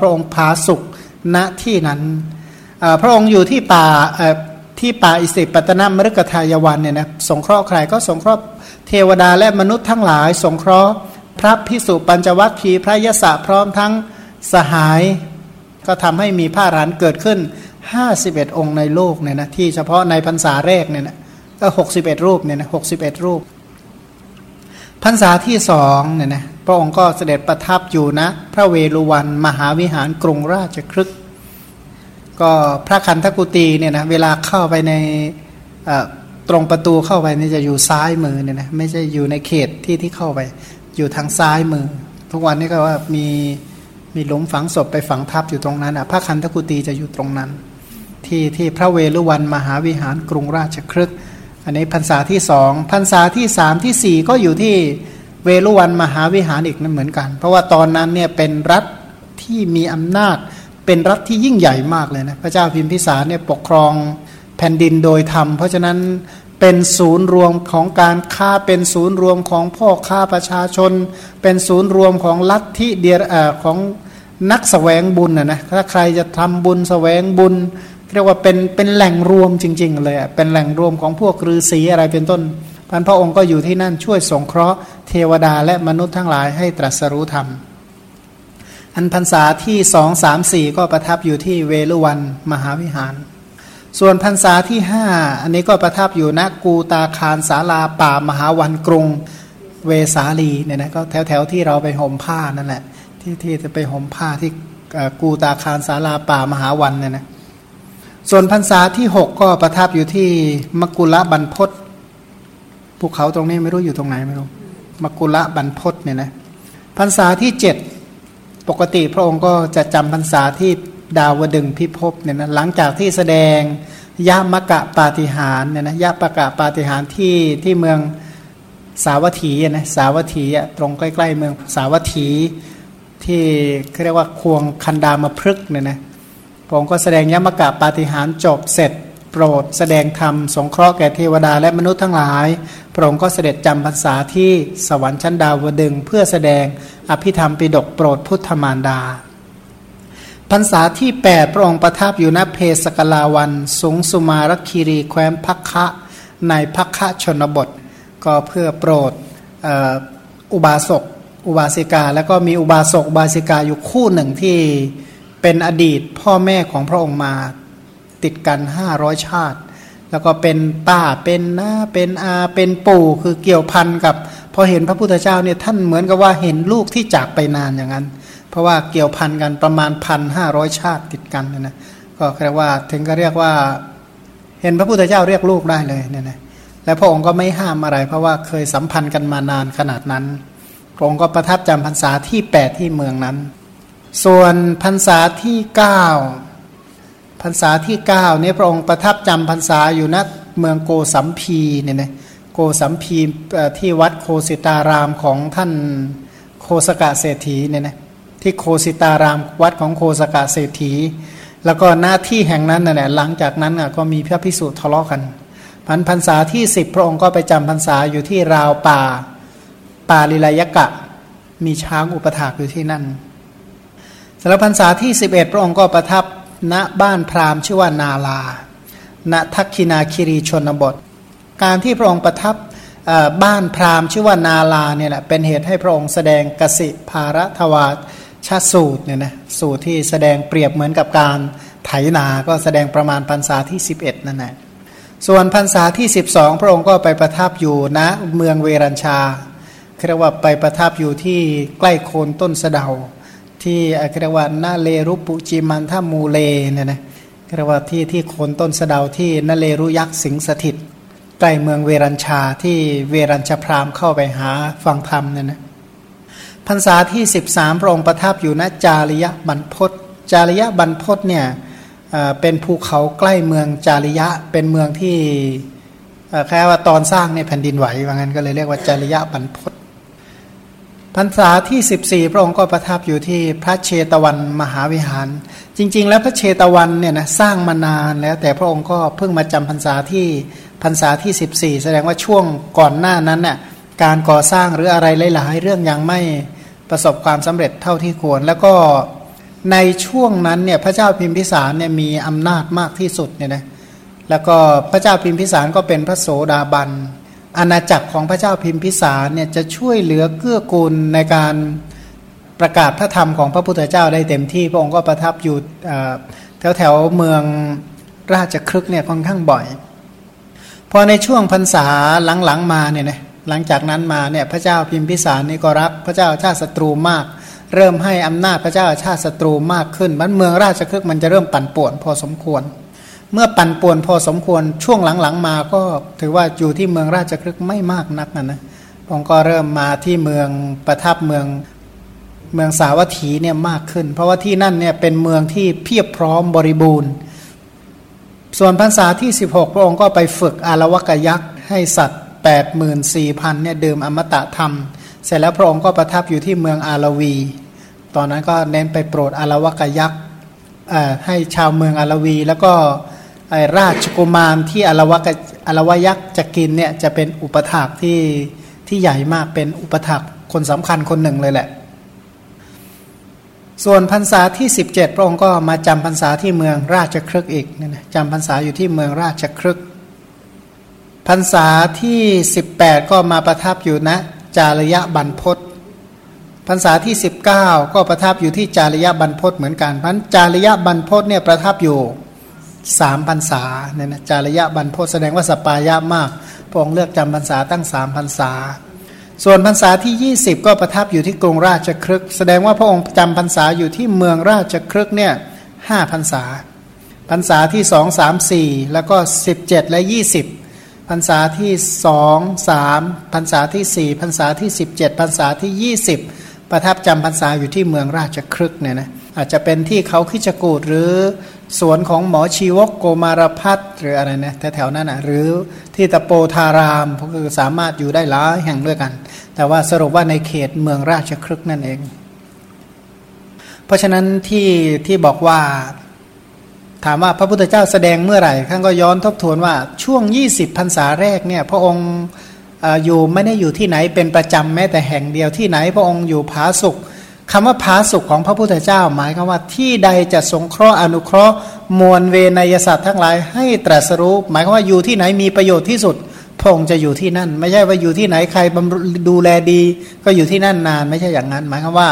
พระองค์พาสุขณที่นั้น พระองค์อยู่ที่ป่าที่ป่าอิสิปตนมฤกทายวันเนี่ยนะสงเคราะห์ใครก็สงเคราะห์เทวดาและมนุษย์ทั้งหลาย สงเคราะห์พระพิสุปัญจวัคคีย์พระยศพร้อมทั้งสหาย ก็ทำให้มีผ้ารันเกิดขึ้น 51 องค์ในโลกเนี่ยนะที่เฉพาะในพรรษาแรกเนี่ยนะก็ 61 รูปเนี่ยนะ61 รูปพรรษาที่สองเนี่ยนะ พระองค์ก็เสด็จประทับอยู่นะ พระเวรุวันมหาวิหารกรุงราชครึกก็พระคันธกุตีเนี่ยนะเวลาเข้าไปในตรงประตูเข้าไปนี่จะอยู่ซ้ายมือเนี่ยนะไม่ใช่อยู่ในเขตที่ที่เข้าไป อยู่ทางซ้ายมือ ทุกวันนี้ก็ว่ามีมีหลุมฝังศพไปฝังทับอยู่ตรงนั้นอะพระคันธกุตีจะอยู่ตรงนั้น ที่ที่พระเวรุวันมหาวิหารกรุงราชครึกอันนี้พรรษาที่สองพรรษาที่สามที่สี่ก็อยู่ที่ เวลุวันมหาวิหารอีกนั่นเหมือนกัน เพราะว่าตอนนั้นเนี่ยเป็นรัฐที่มีอำนาจ เป็นรัฐที่ยิ่งใหญ่มากเลยนะพระเจ้าพิมพิสารเนี่ยปกครองแผ่นดินโดยธรรม เพราะฉะนั้นเป็นศูนย์รวมของการค้าเป็นศูนย์รวมของพ่อค้าประชาชน เป็นศูนย์รวมของลัทธิเดียร์ของนักสแสวงบุญนะนะถ้าใครจะทำบุญสแสวงบุญ เรียกว่าเป็นเป็นแหล่งรวมจริง ๆ เลยเป็นแหล่งรวมของพวกฤาษีอะไรเป็นต้น พันพระองค์ก็อยู่ที่นั่นช่วยสงเคราะห์เทวดาและมนุษย์ทั้งหลายให้ตรัสรู้ธรรม อันพรรษาที่สองสามสี่ก็ประทับอยู่ที่เวลุวันมหาวิหาร ส่วนพรรษาที่ห้าอันนี้ก็ประทับอยู่ณกูตาคารสาลาป่ามหาวันกรุงเวสาลีเนี่ยนะก็แถวแถวที่เราไปห่มผ้านั่นแหละที่ที่จะไปห่มผ้าที่กูตาคารสาลาป่ามหาวันเนี่ยนะส่วนพรรษาที่หกก็ประทับอยู่ที่มกุละบรรพศ ภูเขาตรงนี้ไม่รู้อยู่ตรงไหนไม่รู้มกุละบรรพศเนี่ยนะพรรษาที่เจ็ดปกติพระองค์ก็จะจำพรรษาที่ดาวดึงพิภพเนี่ยนะหลังจากที่แสดงยามะกะปาฏิหารเนี่ยนะยาปะกะปาฏิหารที่ที่เมืองสาวัตถีนะสาวัตถีตรงใกล้ๆ เมืองสาวัตถีที่เรียกว่าควงคันดามาพฤกเนี่ยนะพระองค์ก็แสดงยมะกะปาฏิหารจบเสร็จ โปรดแสดงธรรมสงเคราะห์แก่เทวดาและมนุษย์ทั้งหลาย พระองค์ก็เสด็จจำพรรษาที่สวรรค์ชั้นดาวดึงเพื่อแสดงอภิธรรมปิดกโปรดพุทธมารดา พรรษาที่ 8 พระองค์ประทับอยู่ณเพสกลาวันสูงสุมารคีรีแคว้นพักคะในพักคะชนบท ก็เพื่อโปรดอุบาสกอุบาสิกา แล้วก็มีอุบาสกอุบาสิกาอยู่คู่หนึ่งที่เป็นอดีตพ่อแม่ของพระองค์มา ติดกันห้าร้อยชาติ แล้วก็เป็นป้าเป็นน้าเป็นอาเป็นปู่คือเกี่ยวพันกับ พอเห็นพระพุทธเจ้าเนี่ยท่านเหมือนกับว่าเห็นลูกที่จากไปนานอย่างนั้น เพราะว่าเกี่ยวพันกันประมาณพันห้าร้อยชาติติดกันนะก็เรียกว่าถึงก็เรียกว่าเห็นพระพุทธเจ้าเรียกลูกได้เลยเนี่ยนะและพระองค์ก็ไม่ห้ามอะไร เพราะว่าเคยสัมพันธ์กันมานานขนาดนั้น พระองค์ก็ประทับจำพรรษาที่แปดที่เมืองนั้น ส่วนพรรษาที่เก้า พรรษาที่เก้านี้พระองค์ประทับจำพรรษาอยู่ณเมืองโกสัมพีเนี่ยนะโกสัมพีที่วัดโคสิตารามของท่านโคสกะเศรษฐีเนี่ยนะที่โคสิตารามวัดของโคสกะเศรษฐี แล้วก็หน้าที่แห่งนั้นน่ะหลังจากนั้นก็มีพระพิสุทะเลาะกันพันพรรษาที่สิบพระองค์ก็ไปจำพรรษาอยู่ที่ราวป่าป่าลิลายกะ มีช้างอุปถากอยู่ที่นั่นสำหรับพรรษาที่11พระองค์ก็ประทับ ณบ้านพราหมณ์ชื่อว่านาลา ณทักคินาคิรีชนบท การที่พระองค์ประทับบ้านพราหมณ์ชื่อว่านาลาเนี่ยแหละเป็นเหตุให้พระองค์แสดงกสิภารทวาชาสูตรเนี่ยนะสูตรที่แสดงเปรียบเหมือนกับการไถนาก็แสดงประมาณพรรษาที่ 11 นั่นแหละส่วนพรรษาที่ 12 พระองค์ก็ไปประทับอยู่ณเมืองเวรัญชาเรียกว่าไปประทับอยู่ที่ใกล้โคนต้นสะเดา ที่เรียกว่านาเลรุปุจิมันทามูเลเนี่ยนะเรียกว่าที่ที่โคนต้นสะดาวที่นาเลรุยักษ์สิงสถิตใกล้เมืองเวรัญชาที่เวรัญชพรามเข้าไปหาฟังธรรมเนี่ยนะพรรษาที่ 13พระองค์ประทับอยู่ณจาริยบรรพศจาริยบรรพศเนี่ยเป็นภูเขาใกล้เมืองจาริยะเป็นเมืองที่แค่ว่าตอนสร้างในแผ่นดินไหวว่างั้นก็เลยเรียกว่าจาริยบรรพศ พรรษาที่ 14 พระองค์ก็ประทับอยู่ที่พระเชตวันมหาวิหาร จริง ๆ แล้วพระเชตวันเนี่ยนะสร้างมานานแล้ว แต่พระองค์ก็เพิ่งมาจำพรรษาที่พรรษาที่ 14 แสดงว่าช่วงก่อนหน้านั้นน่ยการก่อสร้างหรืออะไรหลาย ๆ เรื่องยังไม่ประสบความสำเร็จเท่าที่ควร แล้วก็ในช่วงนั้นเนี่ยพระเจ้าพิมพิสารเนี่ยมีอำนาจมากที่สุดเนี่ยนะแล้วก็พระเจ้าพิมพิสารก็เป็นพระโสดาบัน อาณาจักรของพระเจ้าพิมพิสารเนี่ยจะช่วยเหลือเกื้อกูลในการประกาศพระธรรมของพระพุทธเจ้าได้เต็มที่พระองค์ก็ประทับอยู่แถวแถวเมืองราชครึกเนี่ยค่อนข้างบ่อย พอในช่วงพรรษาหลังๆมาเนี่ยนะหลังจากนั้นมาเนี่ยพระเจ้าพิมพิสารนี่ก็รักพระเจ้าชาติศัตรูมาก เริ่มให้อำนาจพระเจ้าชาติศัตรูมากขึ้นมันเมืองราชครึกมันจะเริ่มปั่นป่วนพอสมควร เมื่อปั่นป่วนพอสมควรช่วงหลังๆมาก็ถือว่าอยู่ที่เมืองราชครึกไม่มากนักนะนะพงก็เริ่มมาที่เมืองประทับเมืองเมืองสาวัตถีเนี่ยมากขึ้น เพราะว่าที่นั่นเนี่ยเป็นเมืองที่เพียบพร้อมบริบูรณ์ ส่วนพรรษาที่ 16 พระองค์ก็ไปฝึกอารวกยักษ์ให้สัตว์ 84,000เนี่ยดื่มอมตะธรรม เสร็จแล้วพระองค์ก็ประทับอยู่ที่เมืองอารวี ตอนนั้นก็เน้นไปโปรดอารวกยักษ์ให้ชาวเมืองอารวี แล้วก็ ราชกุมารที่อารวกอารวยักษ์จะกินเนี่ยจะเป็นอุปถากที่ที่ใหญ่มากเป็นอุปถากคนสำคัญคนหนึ่งเลยแหละ ส่วนพรรษาที่ 17 พระองค์ก็มาจำพรรษาที่เมืองราชครึกอีกนะจำพรรษาอยู่ที่เมืองราชครึกพรรษาที่ 18 ก็มาประทับอยู่ณนะจารยะบันพศพรรษาที่ 19 ก็ประทับอยู่ที่จารยะบันพศเหมือนกันพันจารยะบันพศเนี่ยประทับอยู่ สามพรรษาเนี่ยนะจารยะบันพแสดงว่าสปายะมากพระองค์เลือกจำพรรษาตั้งสามพรรษา ส่วนพรรษาที่ 20 ก็ประทับอยู่ที่กรุงราชครึก แสดงว่าพระองค์จำพรรษาอยู่ที่เมืองราชครึกเนี่ยห้าพรรษาพรรษาที่สองสามสี่แล้วก็สิบเจ็ดและยี่สิบพรรษาที่สองสามพรรษาที่สี่พรรษาที่สิบเจ็ดพรรษาที่ยี่สิบประทับจำพรรษาอยู่ที่เมืองราชครึกเนี่ยนะอาจจะเป็นที่เขาคิจกูดหรือ สวนของหมอชีวกโกมารพัฒหรืออะไรนะแถวๆนั้นอะหรือที่ตะโปธารามก็คือสามารถอยู่ได้หลายแห่งด้วยกัน แต่ว่าสรุปว่าในเขตเมืองราชครึกนั่นเอง เพราะฉะนั้นที่ที่บอกว่าถามว่าพระพุทธเจ้าแสดงเมื่อไหร่ท่านก็ย้อนทบทวนว่าช่วง 20พรรษาแรกเนี่ยพระองค์อยู่ไม่ได้อยู่ที่ไหนเป็นประจำแม้แต่แห่งเดียวที่ไหนพระองค์อยู่ผาสุก คำว่าพาสุขของพระพุทธเจ้า หมายคือว่าที่ใดจะสงเคราะห์อนุเคราะห์ มวลเวนยสัตว์ทั้งหลายให้ตรัสรู้ หมายคือว่าอยู่ที่ไหนมีประโยชน์ที่สุดพงค์จะอยู่ที่นั่น ไม่ใช่ว่าอยู่ที่ไหนใครบำดูแลดี ก็อยู่ที่นั่นนานไม่ใช่อย่างนั้น หมายคือว่า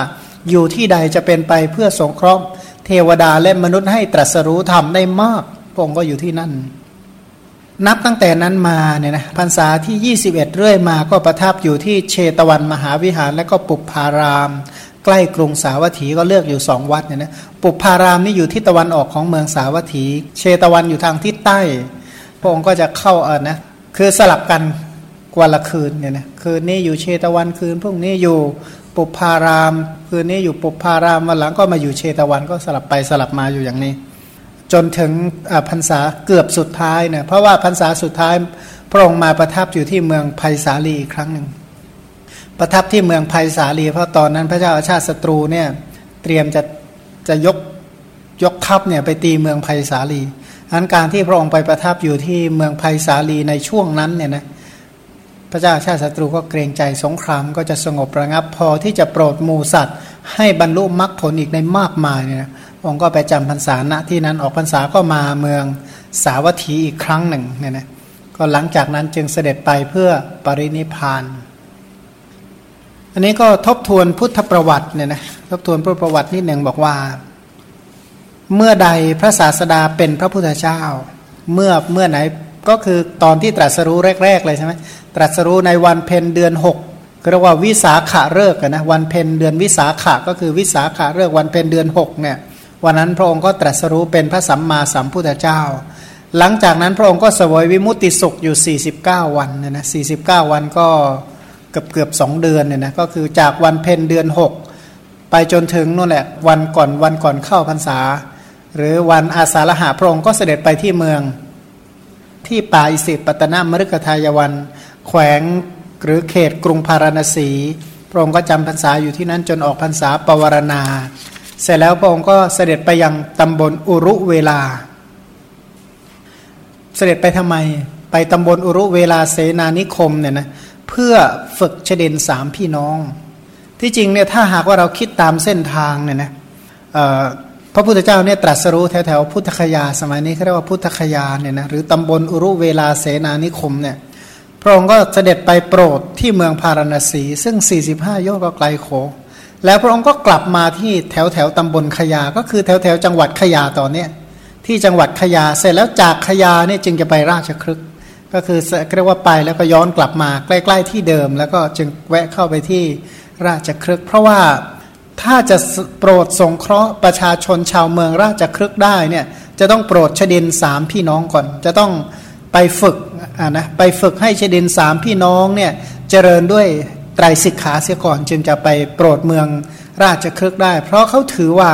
อยู่ที่ใดจะเป็นไปเพื่อสงเคราะห์ เทวดาและมนุษย์ให้ตรัสรู้ทำได้มากพงค์ก็อยู่ที่นั่น นับตั้งแต่นั้นมาเนี่ยนะพรรษาที่ 21 เรื่อยมาก็ประทับอยู่ที่เชตวันมหาวิหารและก็ปุปพาราม ใกล้กรุงสาวัตถีก็เลือกอยู่สองวัดเนี่ยนะปุพารามนี่อยู่ที่ตะวันออกของเมืองสาวัตถี เชตวันอยู่ทางทิศใต้ พระองค์ก็จะเข้าเออนะคือสลับกันกว่าละคืนเนี่ยนะคืนนี้อยู่เชตวันคืนพรุ่งนี้อยู่ปุพารามคืนนี้อยู่ปุพารามวันหลังก็มาอยู่เชตวันก็สลับไปสลับมาอยู่อย่างนี้ จนถึงพรรษาเกือบสุดท้ายเนี่ยเพราะว่าพรรษาสุดท้ายพระองค์มาประทับอยู่ที่เมืองไผ่สาลีอีกครั้งหนึ่ง ประทับที่เมืองไผ่สาลีเพราะตอนนั้นพระเจ้าอาชาติศัตรูเนี่ยเตรียมจะจะยกยกทัพเนี่ยไปตีเมืองไผ่สาลีอันการที่พระองค์ไปประทับอยู่ที่เมืองไผ่สาลีในช่วงนั้นเนี่ยนะพระเจ้าชาติศัตรูก็เกรงใจสงครามก็จะสงบระงับพอที่จะโปรดหมูสัตว์ ให้บรรลุมรรคผลอีกในมากมายเนี่ยองค์ก็ไปจำพรรษาณที่นั้นออกพรรษาก็มาเมืองสาวัตถีอีกครั้งหนึ่งเนี่ยนะก็หลังจากนั้นจึงเสด็จไปเพื่อปรินิพาน นนี้ก็ทบทวนพุทธประวัติเนี่ยนะทบทวนพุทธประวัตินิดหนึ่งบอกว่า เมื่อใดพระศาสดาเป็นพระพุทธเจ้า เมื่อเมื่อไหนก็คือตอนที่ตรัสรู้แรก ๆ เลยใช่ไหมตรัสรู้ในวันเพ็ญเดือนหกเรียกว่าวิสาขะเลิกนะวันเพ็ญเดือนวิสาขะก็คือวิสาขะเลิกวันเพ็ญเดือนหกเนี่ยวันนั้นพระองค์ก็ตรัสรู้เป็นพระสัมมาสัมพุทธเจ้า หลังจากนั้นพระองค์ก็สวยวิมุตติสุขอยู่ 49 วันเนี่ยนะ49 วันก็ เกือบเกือบสองเดือนเนี่ยนะก็คือจากวันเพ็ญเดือนหกไปจนถึงนู่นแหละวันก่อนวันก่อนเข้าพรรษา หรือวันอาสาฬหาพระองค์ก็เสด็จไปที่เมือง ที่ป่าอิสิปตนมฤคทายวัน แขวงหรือเขตกรุงพาราณสี พระองค์ก็จำพรรษาอยู่ที่นั้นจนออกพรรษาปวารณา เสร็จแล้วพระองค์ก็เสด็จไปยังตำบลอุรุเวลา เสด็จไปทำไมไปตำบลอุรุเวลาเสนานิคมเนี่ยนะเพื่อฝึกเฉดนสามพี่น้อง ที่จริงเนี่ยถ้าหากว่าเราคิดตามเส้นทางเนี่ยนะพระพุทธเจ้าเนี่ยตรัสรู้แถวแถวพุทธคยาสมัยนี้เขาเรียกว่าพุทธคยาเนี่ยนะหรือตำบลอุรุเวลาเสนานิคมเนี่ยพระองค์ก็เสด็จไปโปรดที่เมืองพาราณสี ซึ่ง 45 โยชน์ก็ไกลโข แล้วพระองค์ก็กลับมาที่แถวแถวตำบลขยา ก็คือแถวแถวจังหวัดขยาตอนเนี้ยที่จังหวัดขยาเสร็จแล้วจากขยาเนี่ยจึงจะไปราชครึก ก็คือเรียกว่าไปแล้วก็ย้อนกลับมาใกล้ ๆ ที่เดิม แล้วก็จึงแวะเข้าไปที่ราชครึก เพราะว่าถ้าจะโปรดสงเคราะห์ประชาชนชาวเมืองราชครึกได้เนี่ยจะต้องโปรดชดินสามพี่น้องก่อน จะต้องไปฝึกอ่านะไปฝึกให้ชดินสามพี่น้องเนี่ยเจริญด้วยไตรสิกขาเสียก่อน จึงจะไปโปรดเมืองราชครึกได้ เพราะเขาถือว่า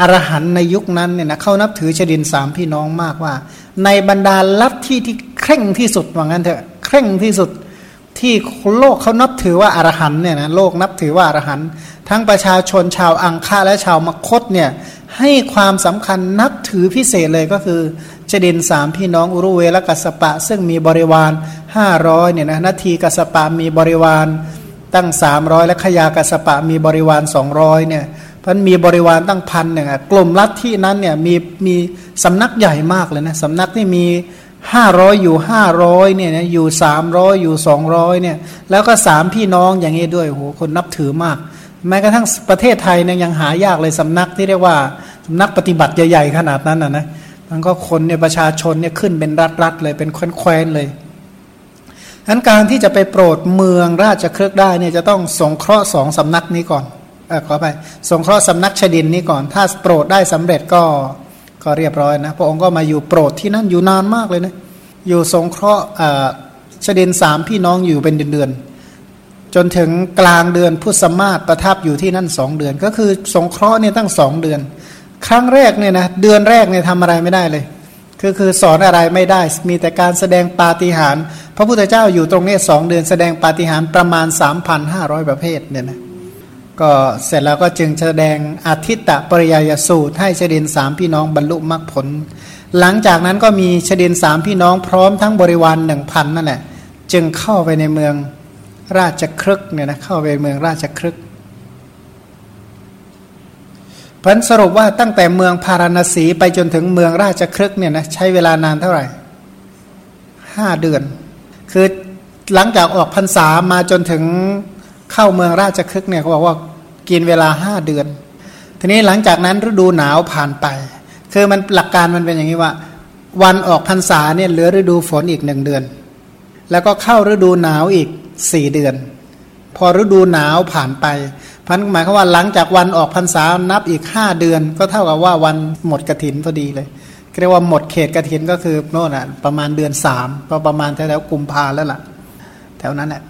อรหันในยุคนั้นเนี่ยนะเขานับถือชดินสามพี่น้องมากว่า ในบรรดาลัทธิที่ เคร่งที่สุดว่างั้นเถอะเคร่งที่สุดที่โลกเขานับถือว่าอารหันเนี่ยนะโลกนับถือว่าอารหันทั้งประชาชนชาวอังคาและชาวมคตเนี่ยให้ความสำคัญนับถือพิเศษเลยก็คือเจดินสามพี่น้องอุรุเวและกัสปะ ซึ่งมีบริวาร500เนี่ยนะนาทีกัสปะมีบริวารตั้ง 300 และขยากัสปะมีบริวาร 200เนี่ยพันมีบริวารตั้งพันหนึ่งกลุ่มลัทธินั้นเนี่ยมีมีสำนักใหญ่มากเลยนะสำนักที่มี ห้าร้อยอยู่ห้าร้อยเนี่ยอยู่สามร้อยอยู่สองร้อยเนี่ยแล้วก็สามพี่น้องอย่างนี้ด้วยโหคนนับถือมาก แม้กระทั่งประเทศไทยเนี่ยยังหายากเลยสำนักที่เรียกว่าสำนักปฏิบัติใหญ่ๆขนาดนั้นนะนะมันก็คนเนี่ยประชาชนเนี่ยขึ้นเป็นรัฐๆเลยเป็นแคว้นๆเลยนั้นการที่จะไปโปรดเมืองราชเครือได้เนี่ยจะต้องสงเคราะห์สองสำนักนี้ก่อนเออขอไปสงเคราะห์สำนักชดินนี้ก่อน ถ้าโปรดได้สำเร็จก็ ก็เรียบร้อยนะ พระองค์ก็มาอยู่โปรดที่นั่นอยู่นานมากเลยนะ อยู่สงเคราะห์เฉดินสามพี่น้องอยู่เป็นเดือนๆ จนถึงกลางเดือนพุทธมาศประทับอยู่ที่นั่นสองเดือน ก็คือสงเคราะห์เนี่ยตั้งสองเดือน ครั้งแรกเนี่ยนะเดือนแรกเนี่ยทำอะไรไม่ได้เลยคือคือสอนอะไรไม่ได้มีแต่การแสดงปาฏิหาริย์พระพุทธเจ้าอยู่ตรงนี้สองเดือนแสดงปาฏิหาริย์ประมาณ 3,500 ประเภทเนี่ยนะ ก็เสร็จแล้วก็จึงแสดงอาทิตตปริยายสูตร ให้เฉดินสามพี่น้องบรรลุมรรคผล หลังจากนั้นก็มีเฉดินสามพี่น้องพร้อมทั้งบริวารหนึ่งพันนั่นแหละจึงเข้าไปในเมืองราชครึกเนี่ยนะเข้าไปเมืองราชครึกพันสรุปว่าตั้งแต่เมืองพาราณสีไปจนถึงเมืองราชครึกเนี่ยนะใช้เวลานานเท่าไหร่ห้าเดือน คือหลังจากออกพรรษามาจนถึง เข้าเมืองราชครึกเนี่ยเขาบอกว่ากินเวลาห้าเดือน ทีนี้หลังจากนั้นฤดูหนาวผ่านไป คือมันหลักการมันเป็นอย่างนี้ว่า วันออกพรรษาเนี่ยเหลือฤดูฝนอีกหนึ่งเดือน แล้วก็เข้าฤดูหนาวอีกสี่เดือน พอฤดูหนาวผ่านไปพันหมายความว่าหลังจากวันออกพรรษานับอีกห้าเดือน ก็เท่ากับว่าวันหมดกระถินพอดีเลยเรียกว่าหมดเขตกระถินก็คือโน่นอะประมาณเดือนสามก็ประมาณแถวๆกุมภาแล้วล่ะ แถวนั้นแหละ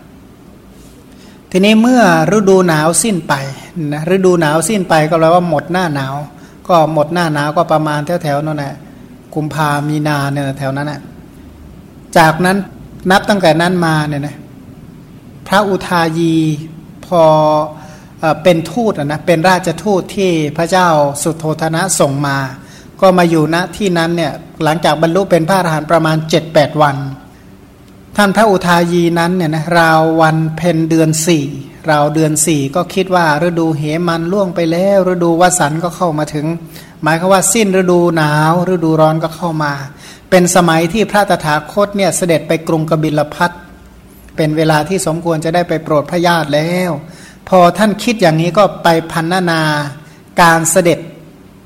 ทีนี้เมื่อฤดูหนาวสิ้นไปนะฤดูหนาวสิ้นไปก็แปลว่าหมดหน้าหนาว ก็หมดหน้าหนาวก็ประมาณแถวแถวนั่นแหละกุมภามีนาเนี่ยแถวนั้นแหละจากนั้นนับตั้งแต่นั้นมาเนี่ยนะพระอุทายีพอเป็นทูตนะเป็นราชทูตที่พระเจ้าสุโธธนะส่งมา ก็มาอยู่ณที่นั้นเนี่ยหลังจากบรรลุเป็นพระอรหันต์ประมาณ 7-8 วัน ท่านพระอุทายีนั้นเนี่ยนะราววันเพ็ญเดือนสี่ราวเดือนสี่ก็คิดว่าฤดูเหมันล่วงไปแล้ว ฤดูวสันก็เข้ามาถึง หมายคือว่าสิ้นฤดูหนาว ฤดูร้อนก็เข้ามา เป็นสมัยที่พระตถาคตเนี่ยเสด็จไปกรุงกบิลพัทเป็นเวลาที่สมควรจะได้ไปโปรดพระญาติแล้ว พอท่านคิดอย่างนี้ก็ไปพันนานาการเสด็จ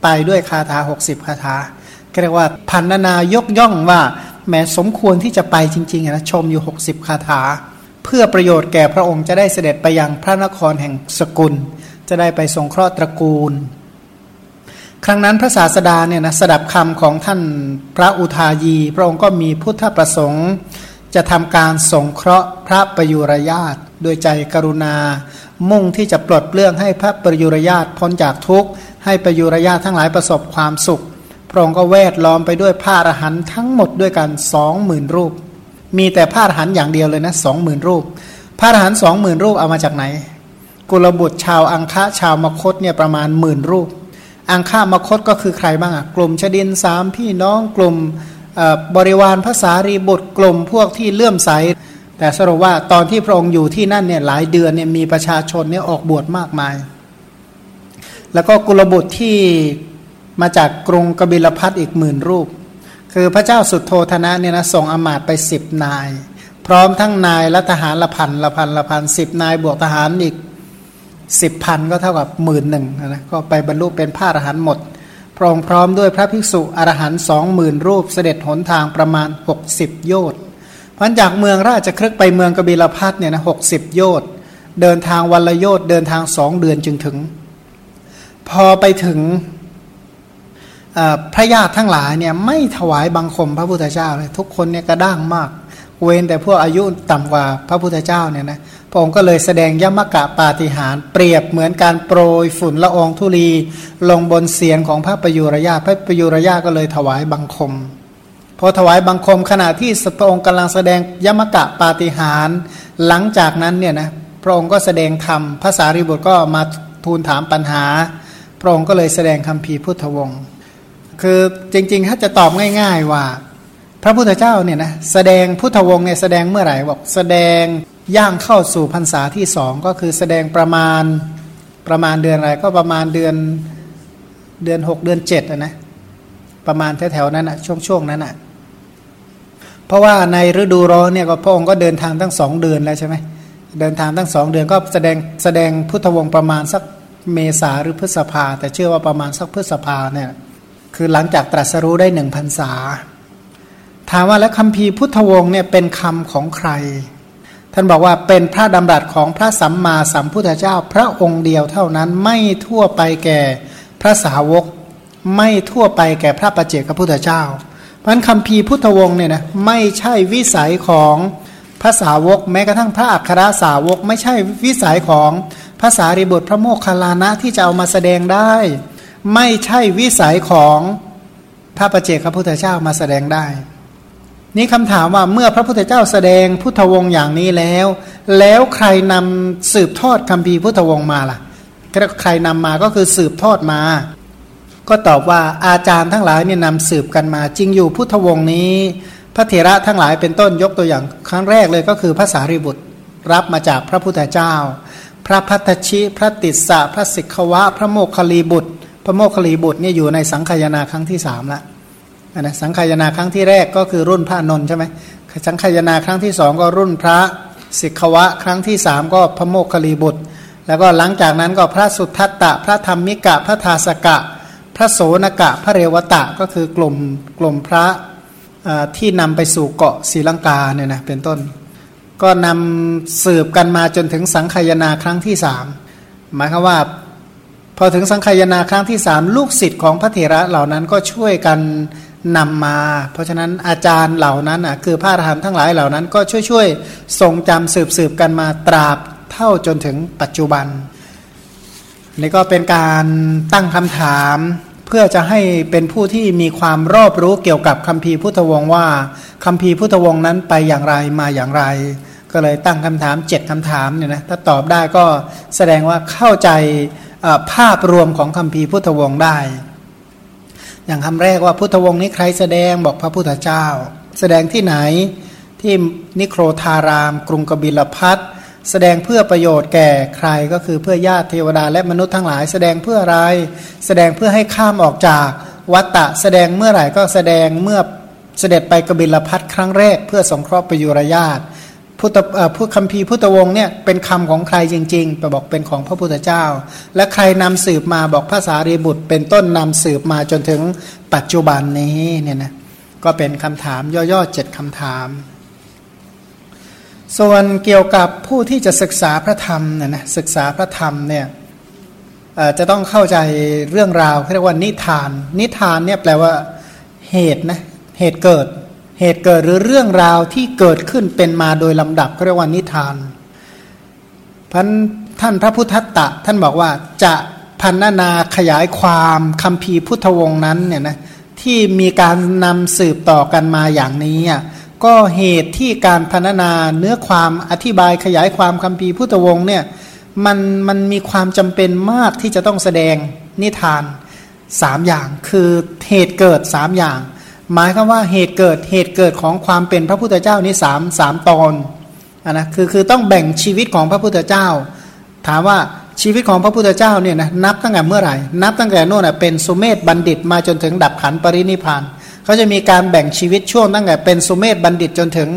ไปด้วยคาถาหกสิบคาถาเรียกว่าพันนานายกย่องว่า แม้สมควรที่จะไปจริงๆนะชมอยู่ 60 คาถา เพื่อประโยชน์แก่พระองค์จะได้เสด็จไปยังพระนครแห่งสกุล จะได้ไปสงเคราะห์ตระกูล ครั้งนั้นพระศาสดาเนี่ยนะสดับคำของท่านพระอุทายี พระองค์ก็มีพุทธประสงค์ จะทำการสงเคราะห์พระประยุรญาตโดยใจกรุณา มุ่งที่จะปลดเปลื้องให้พระประยุรญาตพ้นจากทุกข์ให้ประยุรญาตทั้งหลายประสบความสุข พระองค์ก็แวดล้อมไปด้วยผ้าอรหันทั้งหมดด้วยกันสองหมื่นรูป มีแต่ผ้าอรหันอย่างเดียวเลยนะสองหมื่นรูปผ้าอรหันสองหมื่นรูปเอามาจากไหน กุลบุตรชาวอังคะชาวมคตเนี่ยประมาณหมื่นรูป อังคะมคตก็คือใครบ้างอะกลุ่มชดินสามพี่น้องกลุ่มบริวารภาษารีบุตรกลุ่มพวกที่เลื่อมใส แต่สรุปว่าตอนที่พระองค์อยู่ที่นั่นเนี่ยหลายเดือนเนี่ยมีประชาชนเนี่ยออกบวชมากมาย แล้วก็กุลบุตรที่ มาจากกรุงกบิลพัทอีกหมื่นรูป คือพระเจ้าสุดโทธนะเนี่ยนะส่งอมาตไปสิบนาย พร้อมทั้งนายและทหารละพันละพันละพันสิบนายบวกทหารอีกสิบพันก็เท่ากับหมื่นหนึ่งนะก็ไปบรรลุเป็นพระอรหันต์หมดพร้อมพร้อมด้วยพระภิกษุอรหันต์สองหมื่นรูปเสด็จหนทางประมาณหกสิบโยชน์พันจากเมืองราชครึกไปเมืองกบิลพัทเนี่ยนะหกสิบโยชน์เดินทางวันละโยชน์เดินทางสองเดือนจึงถึง พอไปถึง พระญาติทั้งหลายเนี่ยไม่ถวายบังคมพระพุทธเจ้าเลยทุกคนเนี่ยกระด้างมาก เว้นแต่พวกอายุต่ำกว่าพระพุทธเจ้าเนี่ยนะพระองค์ก็เลยแสดงยมกะปาฏิหารเปรียบเหมือนการโปรยฝุ่นละอองธุลี ลงบนเสียนของพระประยุรญาพระประยุรญาก็เลยถวายบังคมพอถวายบังคมขณะที่พระองค์กำลังแสดงยมกะปาฏิหารหลังจากนั้นเนี่ยนะพระองค์ก็แสดงธรรมภาษาริบุตรก็มาทูลถามปัญหา พระองค์ก็เลยแสดงคำพีพุทธวงศ์ คือจริง ๆ ถ้าจะตอบง่าย ๆว่า พระพุทธเจ้าเนี่ยนะแสดงพุทธวงศ์เนี่ยแสดงเมื่อไหร่บอกแสดงย่างเข้าสู่พรรษาที่สองก็คือแสดงประมาณประมาณเดือนอะไรก็ประมาณเดือนเดือนหกเดือนเจ็ดนะประมาณแถวๆนั้นอะช่วงๆนั้นอะเพราะว่าในฤดูร้อนเนี่ยก็พระองค์ก็เดินทางตั้งสองเดือนแล้วใช่ไหมเดินทางตั้งสองเดือนก็แสดงแสดงพุทธวงศ์ประมาณสักเมษาหรือพฤษภา แต่เชื่อว่าประมาณสักพฤษภาเนี่ย คือหลังจากตรัสรู้ได้หนึ่งพรรษา ถามว่าแล้วคำพีพุทธวงศ์เนี่ยเป็นคำของใคร ท่านบอกว่าเป็นพระดำรัสของพระสัมมาสัมพุทธเจ้า พระองค์เดียวเท่านั้นไม่ทั่วไปแก่พระสาวก ไม่ทั่วไปแก่พระประเจกพระพุทธเจ้าเพราะนั้นคำพีพุทธวงศ์เนี่ยนะไม่ใช่วิสัยของภาษาวกแม้กระทั่งพระอัครสาวก ไม่ใช่วิสัยของภาษาริบุตรพระโมคคัลลานะที่จะเอามาแสดงได้ ไม่ใช่วิสัยของพระประเจกพระพุทธเจ้ามาแสดงได้ นี่คำถามว่าเมื่อพระพุทธเจ้าแสดงพุทธวงศ์อย่างนี้แล้ว แล้วใครนำสืบทอดคำพีพุทธวงศ์มาล่ะใครนำมาก็คือสืบทอดมา ก็ตอบว่าอาจารย์ทั้งหลายเนี่ยนำสืบกันมาจริงอยู่พุทธวงศ์นี้ พระเถระทั้งหลายเป็นต้นยกตัวอย่างครั้งแรกเลยก็คือภาษาริบุตรรับมาจากพระพุทธเจ้า พระพัทชิ พระติสสะพระสิกขวะ พระโมคคลีบุตร พระโมคคิริบุตรเนี่ยอยู่ในสังขยาครั้งที่สามละนะสังขยาครั้งที่แรกก็คือรุ่นพระนนท์ใช่ไหมสังขยาครั้งที่สองก็รุ่นพระสิกขวะ ครั้งที่สามก็พระโมคคิริบุตร แล้วก็หลังจากนั้นก็พระสุทัตตะ พระธรรมิกะ พระทาสกะ พระโสนกะ พระเรวตะก็คือกลุ่มกลุ่มพระที่นำไปสู่เกาะศรีลังกาเนี่ยนะเป็นต้น ก็นำสืบกันมาจนถึงสังขยาครั้งที่สามหมายความว่า พอถึงสังขยาครั้งที่สามลูกศิษย์ของพระเถระเหล่านั้นก็ช่วยกันนำมา เพราะฉะนั้นอาจารย์เหล่านั้นอะคือพระอรหันต์ทั้งหลายเหล่านั้น ก็ช่วยช่วยทรงจำสืบสืบกันมาตราบเท่าจนถึงปัจจุบันนี่ก็เป็นการตั้งคำถามเพื่อจะให้เป็นผู้ที่มีความรอบรู้เกี่ยวกับคัมภีร์พุทธวงศ์ว่าคัมภีร์พุทธวงศ์นั้นไปอย่างไรมาอย่างไร ก็เลยตั้งคำถามเจ็ดคำถามเนี่ยนะถ้าตอบได้ก็แสดงว่าเข้าใจ ภาพรวมของคำพีพุทธวงศ์ได้ อย่างคำแรกว่าพุทธวงศ์นี้ใครแสดงบอกพระพุทธเจ้า แสดงที่ไหนที่นิโครธาราม กรุงกบิลพัทแสดงเพื่อประโยชน์แก่ใครก็คือเพื่อญาติเทวดาและมนุษย์ทั้งหลาย แสดงเพื่ออะไร แสดงเพื่อให้ข้ามออกจากวัตตะแสดงเมื่อไหร่ก็แสดงเมื่อเสด็จไปกบิลพัทครั้งแรก เพื่อสงเคราะห์ประยุรญาติ พุทธพุทธคัมภีร์พุทธวงศ์เนี่ยเป็นคำของใครจริงๆไปบอกเป็นของพระพุทธเจ้า และใครนำสืบมาบอกภาษารีบุตร เป็นต้นนำสืบมาจนถึงปัจจุบันนี้เนี่ยนะก็เป็นคำถามย่อๆเจ็ดคำถาม ส่วนเกี่ยวกับผู้ที่จะศึกษาพระธรรมเนี่ยนะศึกษาพระธรรมเนี่ยจะต้องเข้าใจเรื่องราวเรียกว่านิทาน นิทานเนี่ยแปลว่าเหตุนะเหตุเกิด เหตุเกิดหรือเรื่องราวที่เกิดขึ้นเป็นมาโดยลำดับเรียกว่านิทานพันท่านพระพุทธตะ ท่านบอกว่าจะพันนาขยายความคำพีพุทธวงศ์นั้นเนี่ยนะที่มีการนำสืบต่อกันมาอย่างนี้ก็เหตุที่การพันนาเนื้อความอธิบายขยายความคำพีพุทธวงศ์เนี่ยมันมันมีความจำเป็นมากที่จะต้องแสดงนิทานสามอย่าง คือเหตุเกิดสามอย่าง หมายคือว่าเหตุเกิดเหตุเกิดของความเป็นพระพุทธเจ้านี่สามสามตอนอนนะคือคือต้องแบ่งชีวิตของพระพุทธเจ้า ถามว่าชีวิตของพระพุทธเจ้าเนี่ยนะนับตั้งแต่เมื่อไหร่ นับตั้งแต่โน่นเป็นสุเมธบัณฑิตมาจนถึงดับขันปรินิพานเขาจะมีการแบ่งชีวิตช่วงตั้งแต่เป็นสุเมธบัณฑิตจนถึง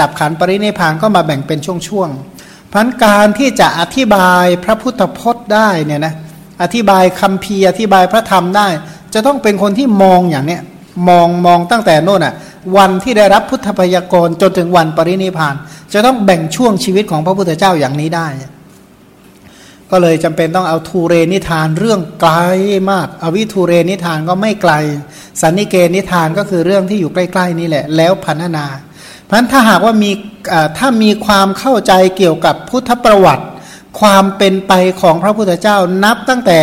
ดับขันปรินิพานก็มาแบ่งเป็นช่วงๆพันการที่จะอธิบายพระพุทธพจน์ได้เนี่ยนะอธิบายคำพีอธิบายพระธรรมได้ จะต้องเป็นคนที่มองอย่างเนี้ย มองมองตั้งแต่โน่นอะ วันที่ได้รับพุทธพยากรจนถึงวันปรินิพาน จะต้องแบ่งช่วงชีวิตของพระพุทธเจ้าอย่างนี้ได้ ก็เลยจำเป็นต้องเอาทูเรนิทานเรื่องไกลมาก อวิทูเรนิทานก็ไม่ไกล สันนิเกนิทานก็คือเรื่องที่อยู่ใกล้ๆนี่แหละ แล้วพันนาเพราะฉะนั้นถ้าหากว่ามีถ้ามีความเข้าใจเกี่ยวกับพุทธประวัติ ความเป็นไปของพระพุทธเจ้านับตั้งแต่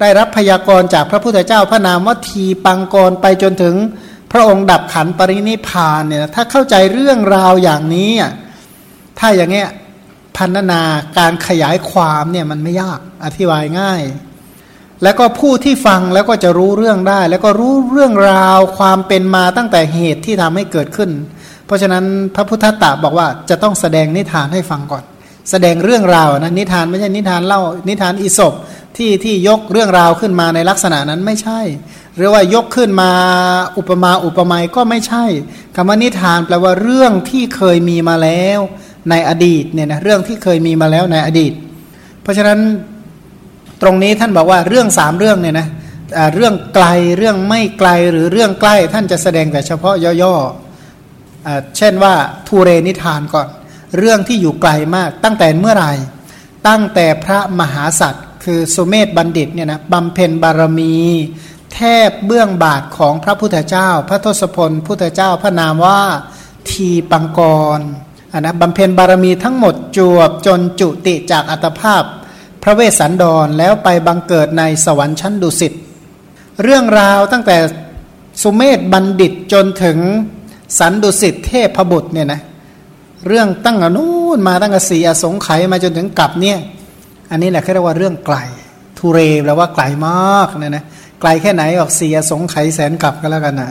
ได้รับพยากรณ์จากพระพุทธเจ้าพระนามว่าทีปังกรไปจนถึงพระองค์ดับขันปรินิพานเนี่ยถ้าเข้าใจเรื่องราวอย่างนี้ ถ้าอย่างเงี้ยพันนาการขยายความเนี่ยมันไม่ยากอธิบายง่าย แล้วก็ผู้ที่ฟังแล้วก็จะรู้เรื่องได้ แล้วก็รู้เรื่องราวความเป็นมาตั้งแต่เหตุที่ทำให้เกิดขึ้น เพราะฉะนั้นพระพุทธตาบอกว่าจะต้องแสดงนิทานให้ฟังก่อน แสดงเรื่องราวนะนิทานไม่ใช่นิทานเล่านิทานอิศบ ที่ที่ยกเรื่องราวขึ้นมาในลักษณะนั้นไม่ใช่ หรือว่ายกขึ้นมาอุปมาอุปไมยก็ไม่ใช่คำว่านิทานแปลว่าเรื่องที่เคยมีมาแล้วในอดีตเนี่ยนะเรื่องที่เคยมีมาแล้วในอดีต เพราะฉะนั้นตรงนี้ท่านบอกว่าเรื่องสามเรื่องเนี่ยนะเรื่องไกลเรื่องไม่ไกลหรือเรื่องใกล้ท่านจะแสดงแต่เฉพาะย่อๆเช่นว่าทูเรนิทานก่อน เรื่องที่อยู่ไกลมากตั้งแต่เมื่อไหร่ ตั้งแต่พระมหาสัตว์ คือสุเมธบัณฑิตเนี่ยนะบำเพ็ญบารมี แทบเบื้องบาทของพระพุทธเจ้า พระทศพลพุทธเจ้าพระนามว่าทีปังกรนนะบำเพ็ญบารมีทั้งหมดจวบจนจุติจากอัตภาพ พระเวสสันดรแล้วไปบังเกิดในสวรรค์ชั้นดุสิตเรื่องราวตั้งแต่สุเมธบัณฑิตจนถึงสันดุสิตเทพบุตรเนี่ยนะเรื่องตั้งอนู้นมาตั้งแต่สีอสงไขยมาจนถึงกลับเนี่ย อันนี้แหละเขาเรียกว่าเรื่องไกลทุเรแปลว่าไกลมากเนี่ยนะไกลแค่ไหนออกเสียสงไขแสนกลับก็แล้วกันนะ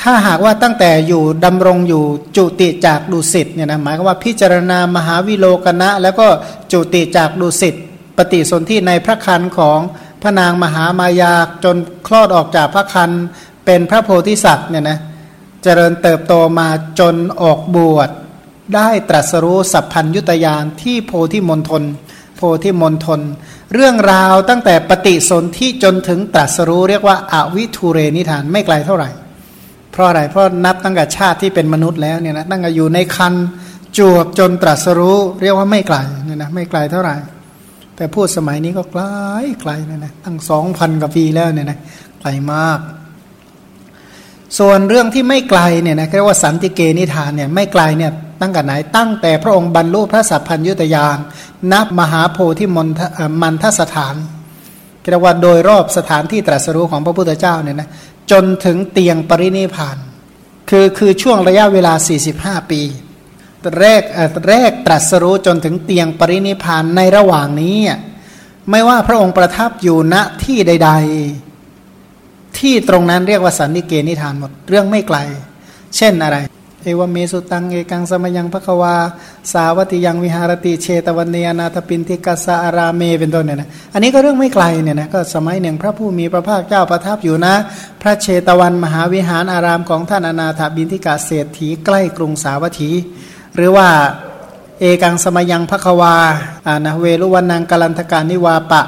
ถ้าหากว่าตั้งแต่อยู่ดำรงอยู่จุติจากดุสิตเนี่ยนะหมายความว่าพิจารณามหาวิโลกนะ แล้วก็จุติจากดุสิตปฏิสนธิในพระคันของพระนางมหามายาจนคลอดออกจากพระคันเป็นพระโพธิสัตว์เนี่ยนะเจริญเติบโตมาจนออกบวช ได้ตรัสรู้สัพพัญยุตยานที่โพธิมณฑลโพธิมณฑลเรื่องราวตั้งแต่ปฏิสนธิจนถึงตรัสรู้เรียกว่าอาวิทูเรนิทานไม่ไกลเท่าไหร่ เพราะอะไรเพราะนับตั้งแต่ชาติที่เป็นมนุษย์แล้วเนี่ยนะตั้งแต่อยู่ในคันจวบจนตรัสรู้เรียกว่าไม่ไกลเนี่ยนะไม่ไกลเท่าไหร่ แต่พูดสมัยนี้ก็ไกลไกลเนะนะตั้งสองพันกว่าปีแล้วเนี่ยนะไกลมาก ส่วนเรื่องที่ไม่ไกลเนี่ยนะเรียกว่าสันติเกนิทานเนี่ยไม่ไกลเนี่ย ตั้งแต่ไหน ตั้งแต่พระองค์บรรลุพระสัพพัญยุตยานนับมหาโพธิมนมันทสถานเรียกว่าโดยรอบสถานที่ตรัสรู้ของพระพุทธเจ้าเนี่ยนะจนถึงเตียงปรินิพาน คือคือช่วงระยะเวลา 45 ปี แรกแรกตรัสรู้จนถึงเตียงปรินิพานในระหว่างนี้ ไม่ว่าพระองค์ประทับอยู่ณที่ใด ๆ ที่ตรงนั้นเรียกว่าสันนิเกนิทานหมดเรื่องไม่ไกล เช่นอะไร เอวเมสุตังเอกังสมยังพระควา สาวัติยังวิหารติเชตวันเนยนาถปินทิกัสอาราเมเป็นต้นเนี่ยนะอันนี้ก็เรื่องไม่ไกลเนี่ยนะก็สมัยหนึ่งพระผู้มีพระภาคเจ้าประทับอยู่นะ พระเชตวันมหาวิหารอารามของท่านอนาถบินทิกาเศรษฐีใกล้กรุงสาวัตถี หรือว่าเอกังสมยังพระควาอานะเวลุวันนางกลันทการนิวาปะ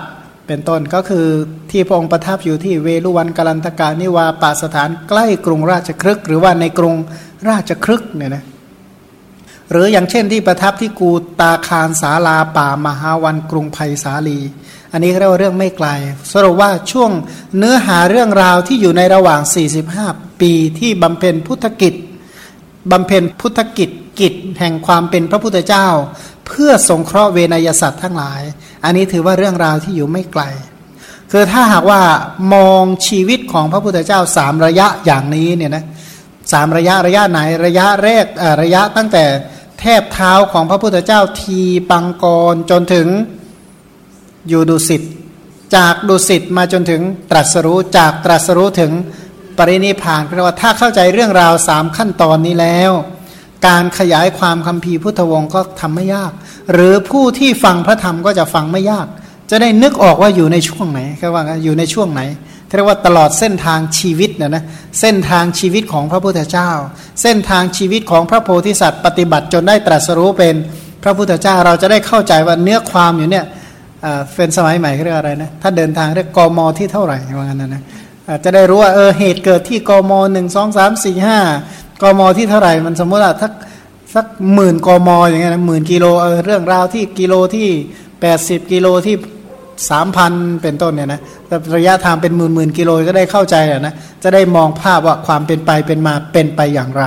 เป็นต้นก็คือที่พระองค์ประทับอยู่ที่เวลุวันกลันทกานิวาปาสถานใกล้กรุงราชครึกหรือว่าในกรุงราชครึกเนี่ยนะหรืออย่างเช่นที่ประทับที่กูตาคารสาลาป่ามหาวันกรุงไผ่สาลี อันนี้เรียกว่าเรื่องไม่ไกลสรุปว่าช่วงเนื้อหาเรื่องราวที่อยู่ในระหว่าง 45 ปีที่บำเพ็ญพุทธกิจบำเพ็ญพุทธกิจ กิจแห่งความเป็นพระพุทธเจ้า เพื่อสงเคราะห์เวนยสัตว์ทั้งหลาย อันนี้ถือว่าเรื่องราวที่อยู่ไม่ไกล คือถ้าหากว่ามองชีวิตของพระพุทธเจ้าสามระยะอย่างนี้เนี่ยนะสามระยะระยะไหนระยะแรกระยะตั้งแต่แทบเท้าของพระพุทธเจ้าทีปังกรจนถึงอยู่ดุสิตจากดุสิตมาจนถึงตรัสรู้จากตรัสรู้ถึงปรินิพานแปลว่าถ้าเข้าใจเรื่องราวสามขั้นตอนนี้แล้ว การขยายความคัมภีร์พุทธวงศ์ก็ทำไม่ยาก หรือผู้ที่ฟังพระธรรมก็จะฟังไม่ยาก จะได้นึกออกว่าอยู่ในช่วงไหนแค่ว่าอยู่ในช่วงไหนเรียกว่าตลอดเส้นทางชีวิตนะนะเส้นทางชีวิตของพระพุทธเจ้า เส้นทางชีวิตของพระโพธิสัตว์ ปฏิบัติจนได้ตรัสรู้เป็นพระพุทธเจ้าเราจะได้เข้าใจว่าเนื้อความอยู่เนี่ยเป็นสมัยใหม่เรียกอะไรนะถ้าเดินทางเรียกกมที่เท่าไหร่ว่างั้นนะนะจะได้รู้ว่าเออเหตุเกิดที่กมหนึ่งสองสามสี่ห้า กมที่เท่าไหร่มันสมมติว่าถ้าสักหมื่นกมอย่างเงี้ยนะหมื่นกิโลเออเรื่องราวที่กิโลที่แปดสิบกิโลที่สามพันเป็นต้นเนี่ยนะระยะทางเป็นหมื่นหมื่นกิโลก็ได้เข้าใจแหละนะจะได้มองภาพว่าความเป็นไปเป็นมาเป็นไปอย่างไร